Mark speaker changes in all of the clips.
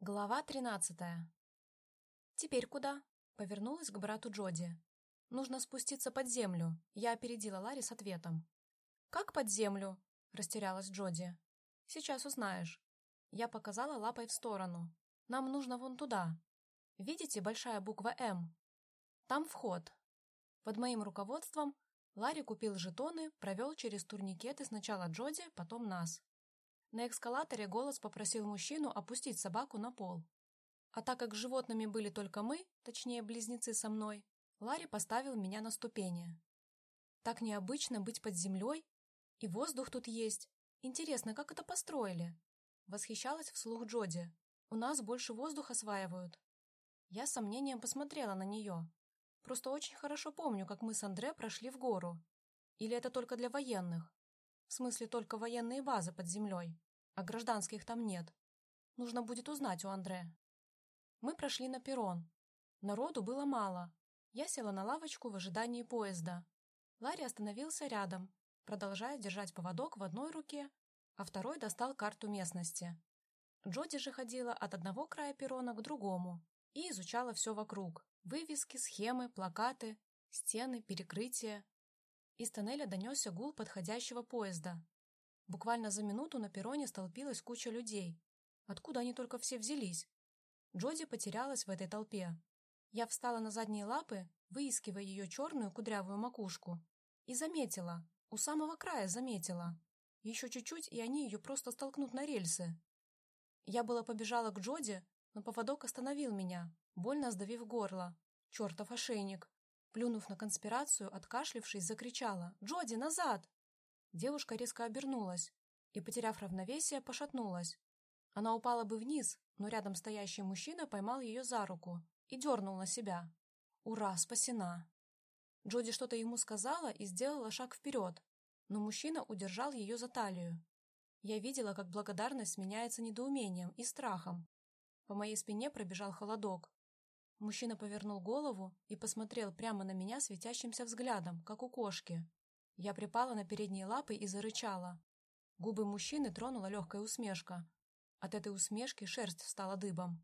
Speaker 1: Глава тринадцатая. «Теперь куда?» — повернулась к брату Джоди. «Нужно спуститься под землю», — я опередила Ларри с ответом. «Как под землю?» — растерялась Джоди. «Сейчас узнаешь». Я показала лапой в сторону. «Нам нужно вон туда. Видите большая буква «М»? Там вход». Под моим руководством Ларри купил жетоны, провел через турникеты сначала Джоди, потом нас. На эскалаторе голос попросил мужчину опустить собаку на пол. А так как животными были только мы, точнее близнецы со мной, Ларри поставил меня на ступени. Так необычно быть под землей, и воздух тут есть. Интересно, как это построили? Восхищалась вслух Джоди. У нас больше воздуха осваивают. Я с сомнением посмотрела на нее. Просто очень хорошо помню, как мы с Андре прошли в гору. Или это только для военных? В смысле, только военные базы под землей а гражданских там нет. Нужно будет узнать у Андре. Мы прошли на перрон. Народу было мало. Я села на лавочку в ожидании поезда. Ларри остановился рядом, продолжая держать поводок в одной руке, а второй достал карту местности. Джоди же ходила от одного края перрона к другому и изучала все вокруг. Вывески, схемы, плакаты, стены, перекрытия. Из тоннеля донесся гул подходящего поезда. Буквально за минуту на перроне столпилась куча людей. Откуда они только все взялись? Джоди потерялась в этой толпе. Я встала на задние лапы, выискивая ее черную кудрявую макушку. И заметила, у самого края заметила. Еще чуть-чуть, и они ее просто столкнут на рельсы. Я была побежала к Джоди, но поводок остановил меня, больно сдавив горло. Чертов ошейник. Плюнув на конспирацию, откашлившись, закричала «Джоди, назад!» Девушка резко обернулась и, потеряв равновесие, пошатнулась. Она упала бы вниз, но рядом стоящий мужчина поймал ее за руку и дернул на себя. «Ура, спасена!» Джоди что-то ему сказала и сделала шаг вперед, но мужчина удержал ее за талию. Я видела, как благодарность меняется недоумением и страхом. По моей спине пробежал холодок. Мужчина повернул голову и посмотрел прямо на меня светящимся взглядом, как у кошки. Я припала на передние лапы и зарычала. Губы мужчины тронула легкая усмешка. От этой усмешки шерсть встала дыбом.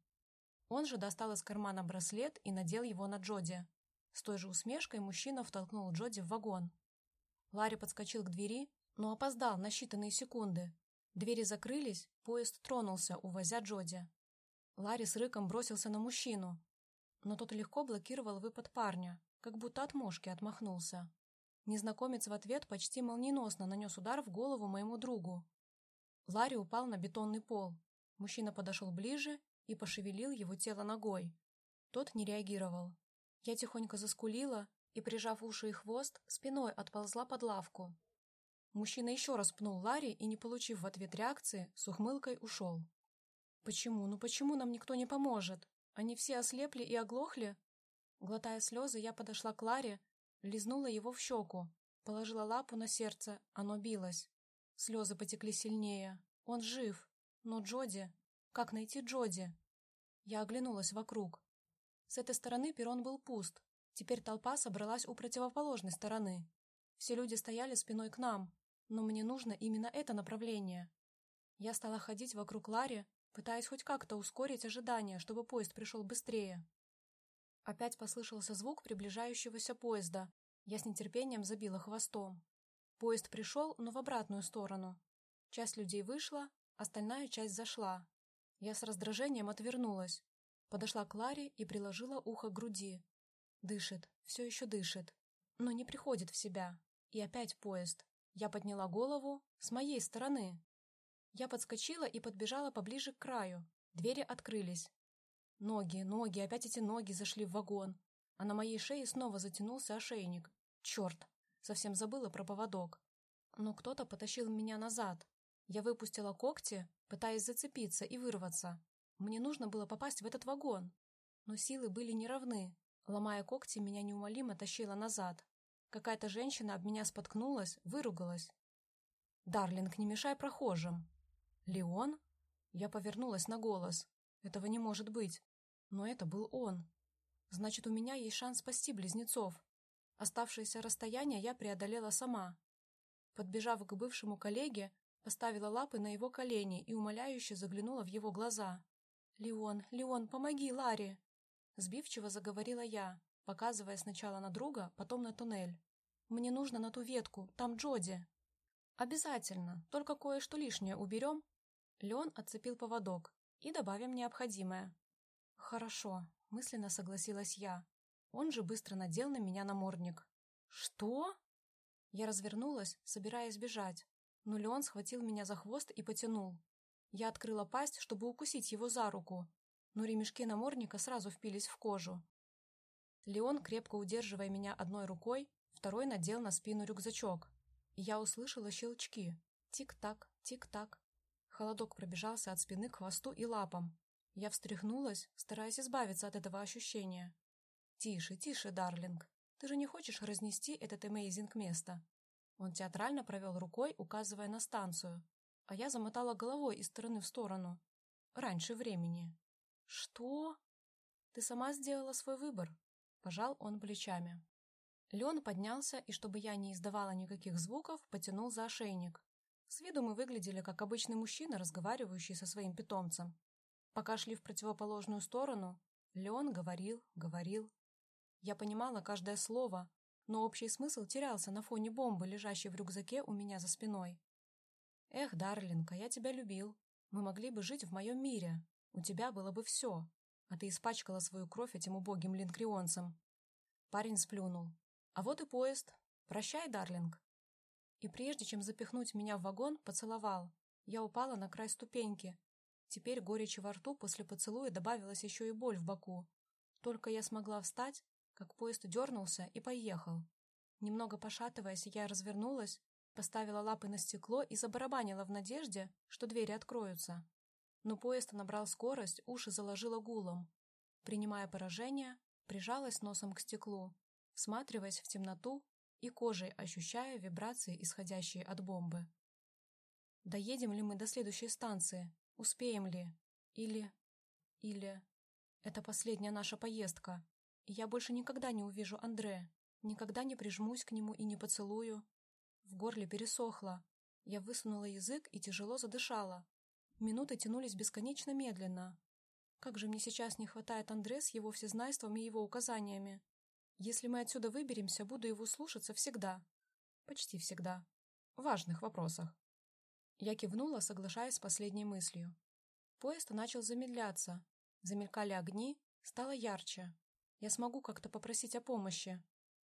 Speaker 1: Он же достал из кармана браслет и надел его на Джоди. С той же усмешкой мужчина втолкнул Джоди в вагон. Ларри подскочил к двери, но опоздал на считанные секунды. Двери закрылись, поезд тронулся, увозя Джоди. Ларри с рыком бросился на мужчину, но тот легко блокировал выпад парня, как будто от мошки отмахнулся. Незнакомец в ответ почти молниеносно нанес удар в голову моему другу. Ларри упал на бетонный пол. Мужчина подошел ближе и пошевелил его тело ногой. Тот не реагировал. Я тихонько заскулила и, прижав уши и хвост, спиной отползла под лавку. Мужчина еще раз пнул Ларри и, не получив в ответ реакции, с ухмылкой ушел. «Почему? Ну почему нам никто не поможет? Они все ослепли и оглохли?» Глотая слезы, я подошла к Ларе Лизнула его в щеку, положила лапу на сердце, оно билось. Слезы потекли сильнее. Он жив. Но Джоди... Как найти Джоди? Я оглянулась вокруг. С этой стороны перрон был пуст. Теперь толпа собралась у противоположной стороны. Все люди стояли спиной к нам, но мне нужно именно это направление. Я стала ходить вокруг Ларри, пытаясь хоть как-то ускорить ожидание, чтобы поезд пришел быстрее. Опять послышался звук приближающегося поезда. Я с нетерпением забила хвостом. Поезд пришел, но в обратную сторону. Часть людей вышла, остальная часть зашла. Я с раздражением отвернулась. Подошла к Ларе и приложила ухо к груди. Дышит, все еще дышит, но не приходит в себя. И опять поезд. Я подняла голову с моей стороны. Я подскочила и подбежала поближе к краю. Двери открылись. Ноги, ноги, опять эти ноги зашли в вагон. А на моей шее снова затянулся ошейник. Черт, совсем забыла про поводок. Но кто-то потащил меня назад. Я выпустила когти, пытаясь зацепиться и вырваться. Мне нужно было попасть в этот вагон. Но силы были неравны. Ломая когти, меня неумолимо тащило назад. Какая-то женщина об меня споткнулась, выругалась. «Дарлинг, не мешай прохожим!» «Леон?» Я повернулась на голос. «Этого не может быть!» Но это был он. Значит, у меня есть шанс спасти близнецов. Оставшееся расстояние я преодолела сама. Подбежав к бывшему коллеге, поставила лапы на его колени и умоляюще заглянула в его глаза. «Леон, Леон, помоги Ларе!» Сбивчиво заговорила я, показывая сначала на друга, потом на туннель. «Мне нужно на ту ветку, там Джоди!» «Обязательно, только кое-что лишнее уберем». Леон отцепил поводок и добавим необходимое. «Хорошо», — мысленно согласилась я. Он же быстро надел на меня намордник. «Что?» Я развернулась, собираясь бежать, но Леон схватил меня за хвост и потянул. Я открыла пасть, чтобы укусить его за руку, но ремешки намордника сразу впились в кожу. Леон, крепко удерживая меня одной рукой, второй надел на спину рюкзачок. Я услышала щелчки. Тик-так, тик-так. Холодок пробежался от спины к хвосту и лапам. Я встряхнулась, стараясь избавиться от этого ощущения. «Тише, тише, Дарлинг. Ты же не хочешь разнести этот эмейзинг место?» Он театрально провел рукой, указывая на станцию, а я замотала головой из стороны в сторону. Раньше времени. «Что?» «Ты сама сделала свой выбор», — пожал он плечами. Лен поднялся и, чтобы я не издавала никаких звуков, потянул за ошейник. С виду мы выглядели как обычный мужчина, разговаривающий со своим питомцем. Пока шли в противоположную сторону, Леон говорил, говорил. Я понимала каждое слово, но общий смысл терялся на фоне бомбы, лежащей в рюкзаке у меня за спиной. «Эх, Дарлинка, я тебя любил. Мы могли бы жить в моем мире. У тебя было бы все. А ты испачкала свою кровь этим убогим линкрионцем». Парень сплюнул. «А вот и поезд. Прощай, Дарлинг». И прежде чем запихнуть меня в вагон, поцеловал. Я упала на край ступеньки. Теперь горечи во рту после поцелуя добавилась еще и боль в боку. Только я смогла встать, как поезд дернулся и поехал. Немного пошатываясь, я развернулась, поставила лапы на стекло и забарабанила в надежде, что двери откроются. Но поезд набрал скорость, уши заложило гулом. Принимая поражение, прижалась носом к стеклу, всматриваясь в темноту и кожей ощущая вибрации, исходящие от бомбы. Доедем ли мы до следующей станции? Успеем ли? Или... Или... Это последняя наша поездка, я больше никогда не увижу Андре, никогда не прижмусь к нему и не поцелую. В горле пересохло. Я высунула язык и тяжело задышала. Минуты тянулись бесконечно медленно. Как же мне сейчас не хватает Андре с его всезнайством и его указаниями. Если мы отсюда выберемся, буду его слушаться всегда. Почти всегда. В важных вопросах. Я кивнула, соглашаясь с последней мыслью. Поезд начал замедляться. Замелькали огни, стало ярче. Я смогу как-то попросить о помощи.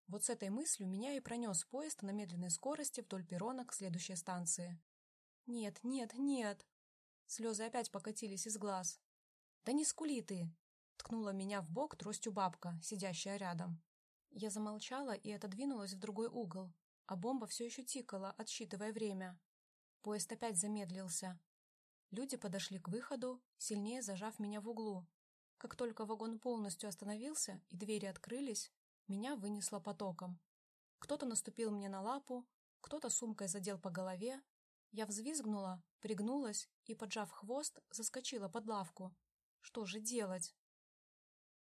Speaker 1: Вот с этой мыслью меня и пронес поезд на медленной скорости вдоль перрона к следующей станции. «Нет, нет, нет!» Слезы опять покатились из глаз. «Да не скули ты!» Ткнула меня в бок тростью бабка, сидящая рядом. Я замолчала и отодвинулась в другой угол, а бомба все еще тикала, отсчитывая время. Поезд опять замедлился. Люди подошли к выходу, сильнее зажав меня в углу. Как только вагон полностью остановился и двери открылись, меня вынесло потоком. Кто-то наступил мне на лапу, кто-то сумкой задел по голове. Я взвизгнула, пригнулась и, поджав хвост, заскочила под лавку. Что же делать?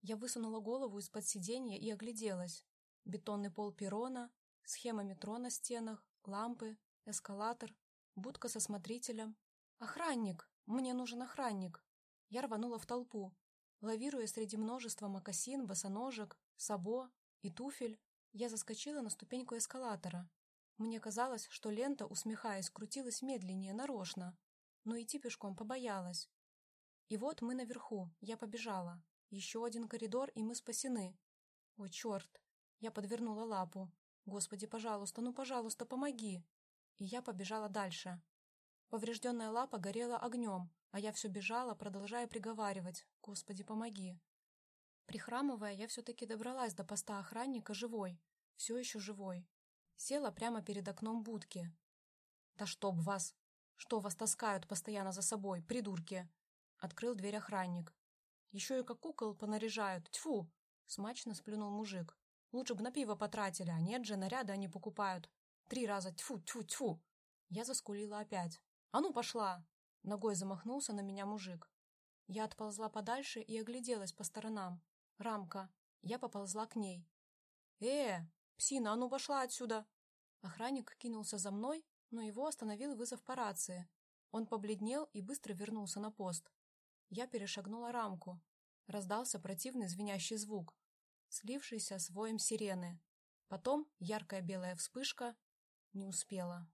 Speaker 1: Я высунула голову из-под сиденья и огляделась. Бетонный пол перрона, схема метро на стенах, лампы, эскалатор, будка со смотрителем. «Охранник! Мне нужен охранник!» Я рванула в толпу. Лавируя среди множества мокасин, босоножек, сабо и туфель, я заскочила на ступеньку эскалатора. Мне казалось, что лента, усмехаясь, крутилась медленнее, нарочно, но идти пешком побоялась. И вот мы наверху, я побежала. Еще один коридор, и мы спасены. О, черт! Я подвернула лапу. Господи, пожалуйста, ну, пожалуйста, помоги! И я побежала дальше. Поврежденная лапа горела огнем, а я все бежала, продолжая приговаривать. Господи, помоги! Прихрамывая, я все-таки добралась до поста охранника живой. Все еще живой. Села прямо перед окном будки. «Да чтоб вас! Что вас таскают постоянно за собой, придурки?» Открыл дверь охранник. Еще и как кукол понаряжают. Тьфу! Смачно сплюнул мужик. Лучше бы на пиво потратили, а нет же, наряды они покупают. Три раза тьфу, тьфу, тьфу. Я заскулила опять. А ну, пошла! Ногой замахнулся на меня мужик. Я отползла подальше и огляделась по сторонам. Рамка. Я поползла к ней. «Э, псина, а ну пошла отсюда!» Охранник кинулся за мной, но его остановил вызов по рации. Он побледнел и быстро вернулся на пост. Я перешагнула рамку. Раздался противный звенящий звук, слившийся с воем сирены. Потом яркая белая вспышка. Не успела.